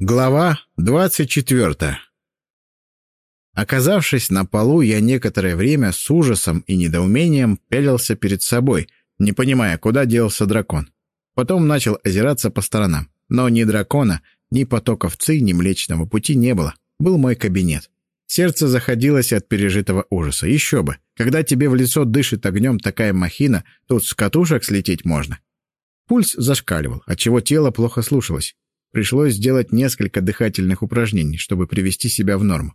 Глава двадцать четвертая Оказавшись на полу, я некоторое время с ужасом и недоумением пялился перед собой, не понимая, куда делся дракон. Потом начал озираться по сторонам. Но ни дракона, ни потоков ци, ни Млечного Пути не было. Был мой кабинет. Сердце заходилось от пережитого ужаса. Еще бы. Когда тебе в лицо дышит огнем такая махина, тут с катушек слететь можно. Пульс зашкаливал, отчего тело плохо слушалось. Пришлось сделать несколько дыхательных упражнений, чтобы привести себя в норму.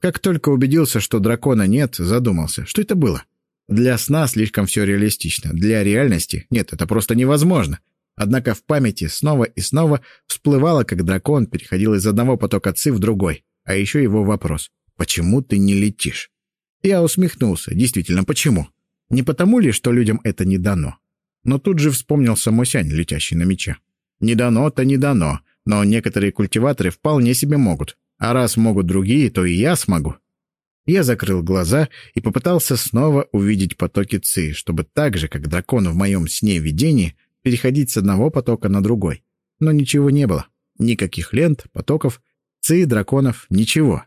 Как только убедился, что дракона нет, задумался, что это было. Для сна слишком все реалистично, для реальности нет, это просто невозможно. Однако в памяти снова и снова всплывало, как дракон переходил из одного потока ци в другой, а еще его вопрос «Почему ты не летишь?» Я усмехнулся. Действительно, почему? Не потому ли, что людям это не дано? Но тут же вспомнился Мосянь, летящий на мече. Не дано-то не дано, но некоторые культиваторы вполне себе могут. А раз могут другие, то и я смогу. Я закрыл глаза и попытался снова увидеть потоки ци, чтобы так же, как дракон в моем сне-видении, переходить с одного потока на другой. Но ничего не было. Никаких лент, потоков, ци, драконов, ничего.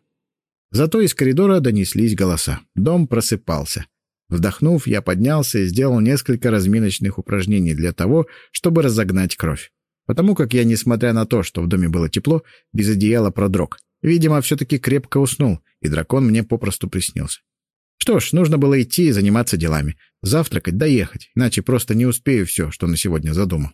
Зато из коридора донеслись голоса. Дом просыпался. Вдохнув, я поднялся и сделал несколько разминочных упражнений для того, чтобы разогнать кровь. Потому как я, несмотря на то, что в доме было тепло, без одеяла продрог. Видимо, все-таки крепко уснул, и дракон мне попросту приснился. Что ж, нужно было идти и заниматься делами. Завтракать, доехать, иначе просто не успею все, что на сегодня задумал.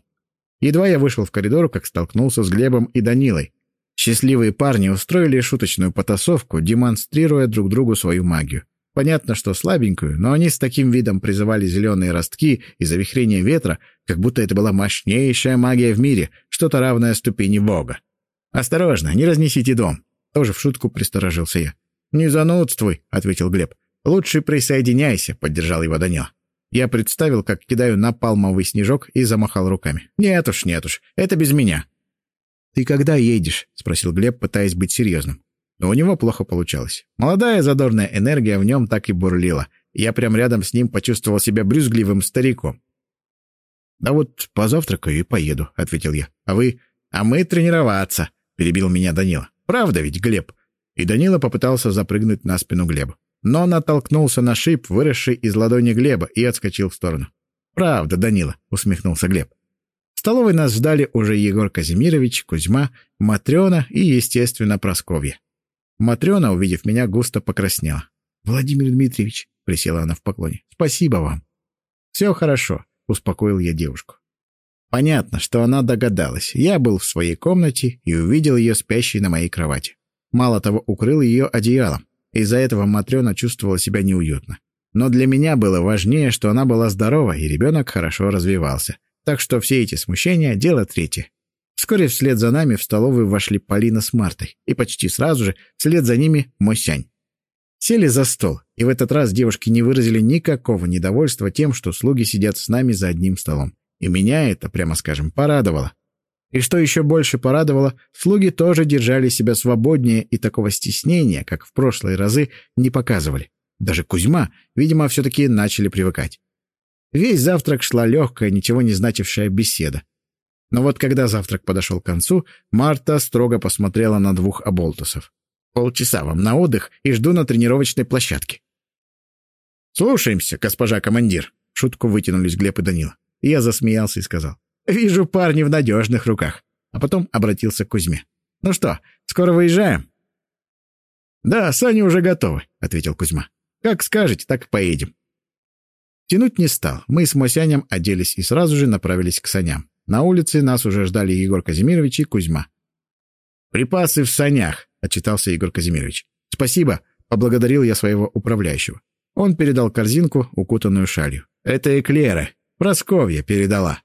Едва я вышел в коридор, как столкнулся с Глебом и Данилой. Счастливые парни устроили шуточную потасовку, демонстрируя друг другу свою магию. Понятно, что слабенькую, но они с таким видом призывали зеленые ростки и завихрение ветра, как будто это была мощнейшая магия в мире, что-то равное ступени Бога. «Осторожно, не разнесите дом!» Тоже в шутку присторожился я. «Не занудствуй», — ответил Глеб. «Лучше присоединяйся», — поддержал его Данила. Я представил, как кидаю напалмовый снежок и замахал руками. «Нет уж, нет уж, это без меня». «Ты когда едешь?» — спросил Глеб, пытаясь быть серьезным. Но у него плохо получалось. Молодая задорная энергия в нем так и бурлила. Я прям рядом с ним почувствовал себя брюзгливым стариком. «Да вот позавтракаю и поеду», — ответил я. «А вы...» «А мы тренироваться», — перебил меня Данила. «Правда ведь, Глеб?» И Данила попытался запрыгнуть на спину Глеба. Но натолкнулся на шип, выросший из ладони Глеба, и отскочил в сторону. «Правда, Данила», — усмехнулся Глеб. В столовой нас ждали уже Егор Казимирович, Кузьма, Матрена и, естественно, Просковья. Матрена, увидев меня, густо покраснела. «Владимир Дмитриевич», — присела она в поклоне, — «спасибо вам». «Все хорошо», — успокоил я девушку. Понятно, что она догадалась. Я был в своей комнате и увидел ее спящей на моей кровати. Мало того, укрыл ее одеялом. Из-за этого Матрена чувствовала себя неуютно. Но для меня было важнее, что она была здорова, и ребенок хорошо развивался. Так что все эти смущения — дело третье. Вскоре вслед за нами в столовую вошли Полина с Мартой, и почти сразу же вслед за ними Мосянь. Сели за стол, и в этот раз девушки не выразили никакого недовольства тем, что слуги сидят с нами за одним столом. И меня это, прямо скажем, порадовало. И что еще больше порадовало, слуги тоже держали себя свободнее и такого стеснения, как в прошлые разы, не показывали. Даже Кузьма, видимо, все-таки начали привыкать. Весь завтрак шла легкая, ничего не значившая беседа. Но вот когда завтрак подошел к концу, Марта строго посмотрела на двух оболтусов. «Полчаса вам на отдых и жду на тренировочной площадке». «Слушаемся, госпожа командир», — шутку вытянулись Глеб и Данила. Я засмеялся и сказал. «Вижу парни в надежных руках». А потом обратился к Кузьме. «Ну что, скоро выезжаем?» «Да, сани уже готовы», — ответил Кузьма. «Как скажете, так поедем». Тянуть не стал. Мы с Мосянем оделись и сразу же направились к саням. На улице нас уже ждали Егор Казимирович и Кузьма. «Припасы в санях», — отчитался Егор Казимирович. «Спасибо», — поблагодарил я своего управляющего. Он передал корзинку, укутанную шалью. «Это эклеры. Просковья передала».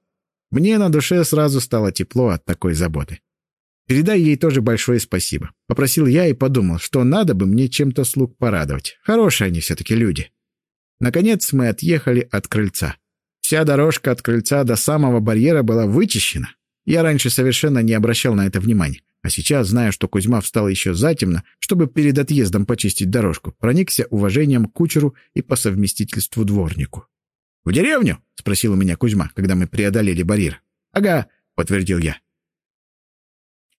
Мне на душе сразу стало тепло от такой заботы. «Передай ей тоже большое спасибо», — попросил я и подумал, что надо бы мне чем-то слуг порадовать. Хорошие они все-таки люди. Наконец мы отъехали от крыльца. Вся дорожка от крыльца до самого барьера была вычищена. Я раньше совершенно не обращал на это внимания. А сейчас, зная, что Кузьма встал еще затемно, чтобы перед отъездом почистить дорожку, проникся уважением к кучеру и по совместительству дворнику. «В деревню?» — спросил у меня Кузьма, когда мы преодолели барьер. «Ага», — подтвердил я.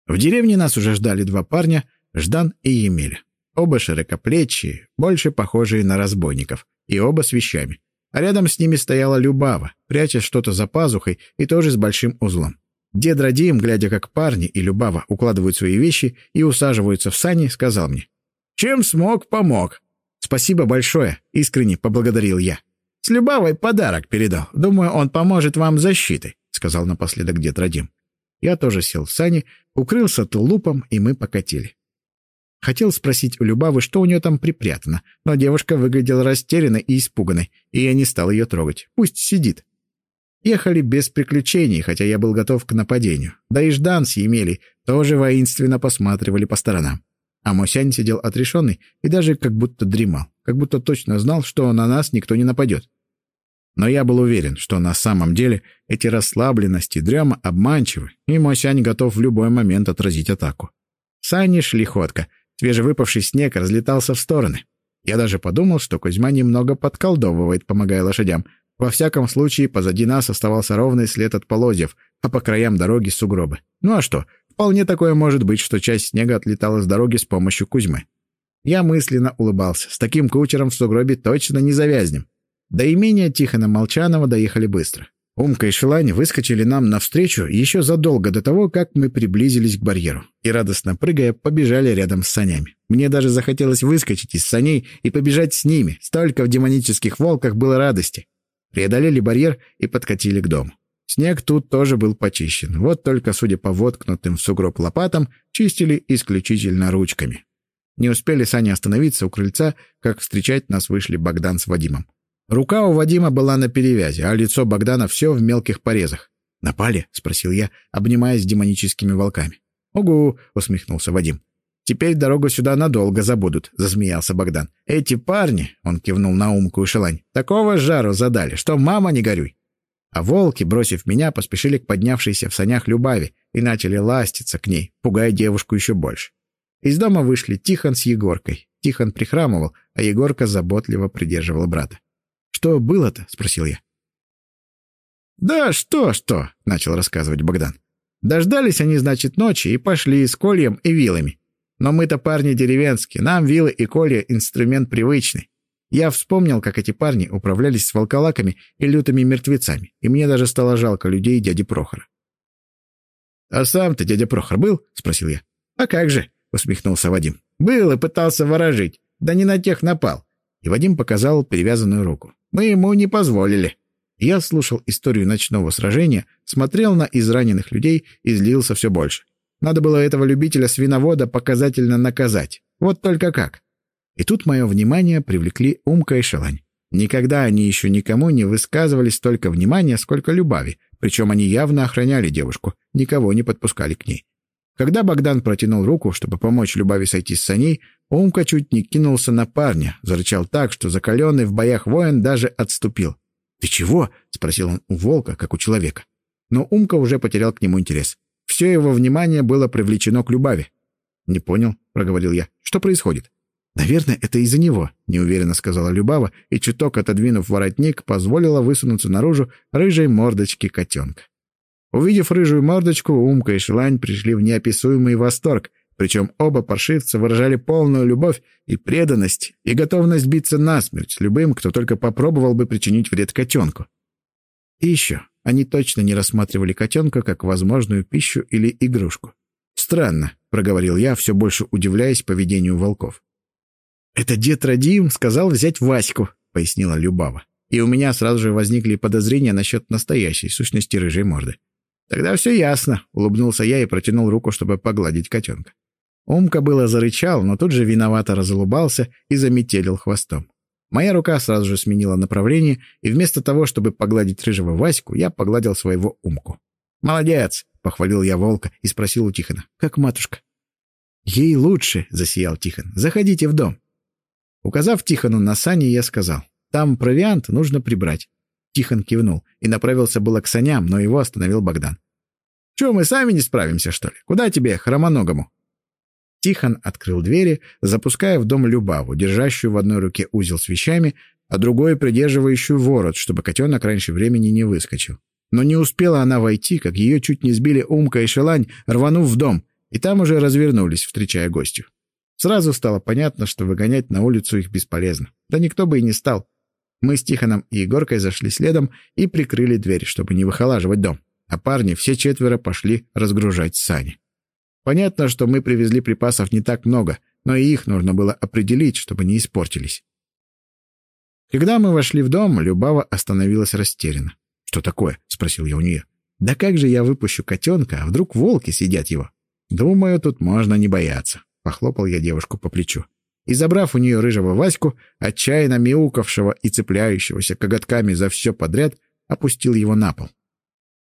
В деревне нас уже ждали два парня, Ждан и Емеля. Оба широкоплечие, больше похожие на разбойников, и оба с вещами. А рядом с ними стояла Любава, пряча что-то за пазухой и тоже с большим узлом. Дед Радим, глядя, как парни и Любава укладывают свои вещи и усаживаются в сани, сказал мне. «Чем смог, помог». «Спасибо большое», — искренне поблагодарил я. «С Любавой подарок передал. Думаю, он поможет вам защитой», — сказал напоследок дед Радим. Я тоже сел в сани, укрылся тулупом, и мы покатили. Хотел спросить у Любавы, что у нее там припрятано, но девушка выглядела растерянной и испуганной, и я не стал ее трогать. Пусть сидит. Ехали без приключений, хотя я был готов к нападению. Да и Ждан с Емелей тоже воинственно посматривали по сторонам. А Мосянь сидел отрешенный и даже как будто дремал, как будто точно знал, что на нас никто не нападет. Но я был уверен, что на самом деле эти расслабленности дрема обманчивы, и Мосянь готов в любой момент отразить атаку. Сани шли ходко, Свежевыпавший снег разлетался в стороны. Я даже подумал, что Кузьма немного подколдовывает, помогая лошадям. Во всяком случае, позади нас оставался ровный след от полозьев, а по краям дороги сугробы. Ну а что, вполне такое может быть, что часть снега отлетала с дороги с помощью Кузьмы. Я мысленно улыбался. С таким кучером в сугробе точно не завязнем. До имения Тихона Молчанова доехали быстро. Умка и Шелань выскочили нам навстречу еще задолго до того, как мы приблизились к барьеру, и, радостно прыгая, побежали рядом с санями. Мне даже захотелось выскочить из саней и побежать с ними, столько в демонических волках было радости. Преодолели барьер и подкатили к дому. Снег тут тоже был почищен, вот только, судя по воткнутым в сугроб лопатам, чистили исключительно ручками. Не успели сани остановиться у крыльца, как встречать нас вышли Богдан с Вадимом. Рука у Вадима была на перевязи, а лицо Богдана все в мелких порезах. «Напали?» — спросил я, обнимаясь демоническими волками. «Угу!» — усмехнулся Вадим. «Теперь дорогу сюда надолго забудут», — засмеялся Богдан. «Эти парни», — он кивнул на умку и шелань, — «такого жару задали, что мама не горюй». А волки, бросив меня, поспешили к поднявшейся в санях Любави и начали ластиться к ней, пугая девушку еще больше. Из дома вышли Тихон с Егоркой. Тихон прихрамывал, а Егорка заботливо придерживал брата. «Что было-то?» — спросил я. «Да что-что», — начал рассказывать Богдан. «Дождались они, значит, ночи и пошли с кольем и вилами. Но мы-то парни деревенские, нам вилы и колья — инструмент привычный. Я вспомнил, как эти парни управлялись с волколаками и лютыми мертвецами, и мне даже стало жалко людей дяди Прохора. «А сам-то дядя Прохор был?» — спросил я. «А как же?» — усмехнулся Вадим. «Был и пытался ворожить, да не на тех напал». И Вадим показал перевязанную руку. Мы ему не позволили. Я слушал историю ночного сражения, смотрел на израненных людей и злился все больше. Надо было этого любителя-свиновода показательно наказать. Вот только как. И тут мое внимание привлекли Умка и Шелань. Никогда они еще никому не высказывали столько внимания, сколько Любави, причем они явно охраняли девушку, никого не подпускали к ней. Когда Богдан протянул руку, чтобы помочь Любави сойти с саней, Умка чуть не кинулся на парня, зарычал так, что закаленный в боях воин даже отступил. «Ты чего?» — спросил он у волка, как у человека. Но Умка уже потерял к нему интерес. Все его внимание было привлечено к Любави. «Не понял», — проговорил я. «Что происходит?» «Наверное, это из-за него», — неуверенно сказала Любава, и, чуток отодвинув воротник, позволила высунуться наружу рыжей мордочки котенка. Увидев рыжую мордочку, Умка и Шелань пришли в неописуемый восторг, причем оба паршивца выражали полную любовь и преданность, и готовность биться насмерть с любым, кто только попробовал бы причинить вред котенку. И еще, они точно не рассматривали котенка как возможную пищу или игрушку. «Странно», — проговорил я, все больше удивляясь поведению волков. «Это дед Радим сказал взять Ваську», — пояснила Любава. И у меня сразу же возникли подозрения насчет настоящей сущности рыжей морды. «Тогда все ясно», — улыбнулся я и протянул руку, чтобы погладить котенка. Умка было зарычал, но тут же виновато разулыбался и заметелил хвостом. Моя рука сразу же сменила направление, и вместо того, чтобы погладить рыжего Ваську, я погладил своего Умку. «Молодец!» — похвалил я волка и спросил у Тихона. «Как матушка?» «Ей лучше!» — засиял Тихон. «Заходите в дом!» Указав Тихону на сани, я сказал. «Там провиант нужно прибрать. Тихон кивнул и направился было к саням, но его остановил Богдан. «Чего, мы сами не справимся, что ли? Куда тебе, хромоногому?» Тихон открыл двери, запуская в дом Любаву, держащую в одной руке узел с вещами, а другой придерживающую ворот, чтобы котенок раньше времени не выскочил. Но не успела она войти, как ее чуть не сбили Умка и Шелань, рванув в дом. и там уже развернулись, встречая гостю. Сразу стало понятно, что выгонять на улицу их бесполезно. Да никто бы и не стал. Мы с Тихоном и Егоркой зашли следом и прикрыли дверь, чтобы не выхолаживать дом. А парни все четверо пошли разгружать сани. Понятно, что мы привезли припасов не так много, но и их нужно было определить, чтобы не испортились. Когда мы вошли в дом, Любава остановилась растерянно. «Что такое?» — спросил я у нее. «Да как же я выпущу котенка, а вдруг волки сидят его?» «Думаю, тут можно не бояться», — похлопал я девушку по плечу. И, забрав у нее рыжего Ваську, отчаянно мяукавшего и цепляющегося коготками за все подряд, опустил его на пол.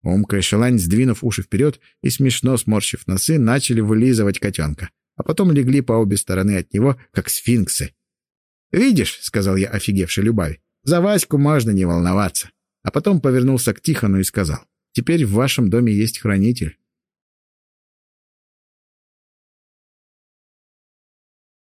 Умка и Шелань, сдвинув уши вперед и смешно сморщив носы, начали вылизывать котенка, а потом легли по обе стороны от него, как сфинксы. «Видишь», — сказал я офигевшей Любави, — «за Ваську можно не волноваться». А потом повернулся к Тихону и сказал, «Теперь в вашем доме есть хранитель.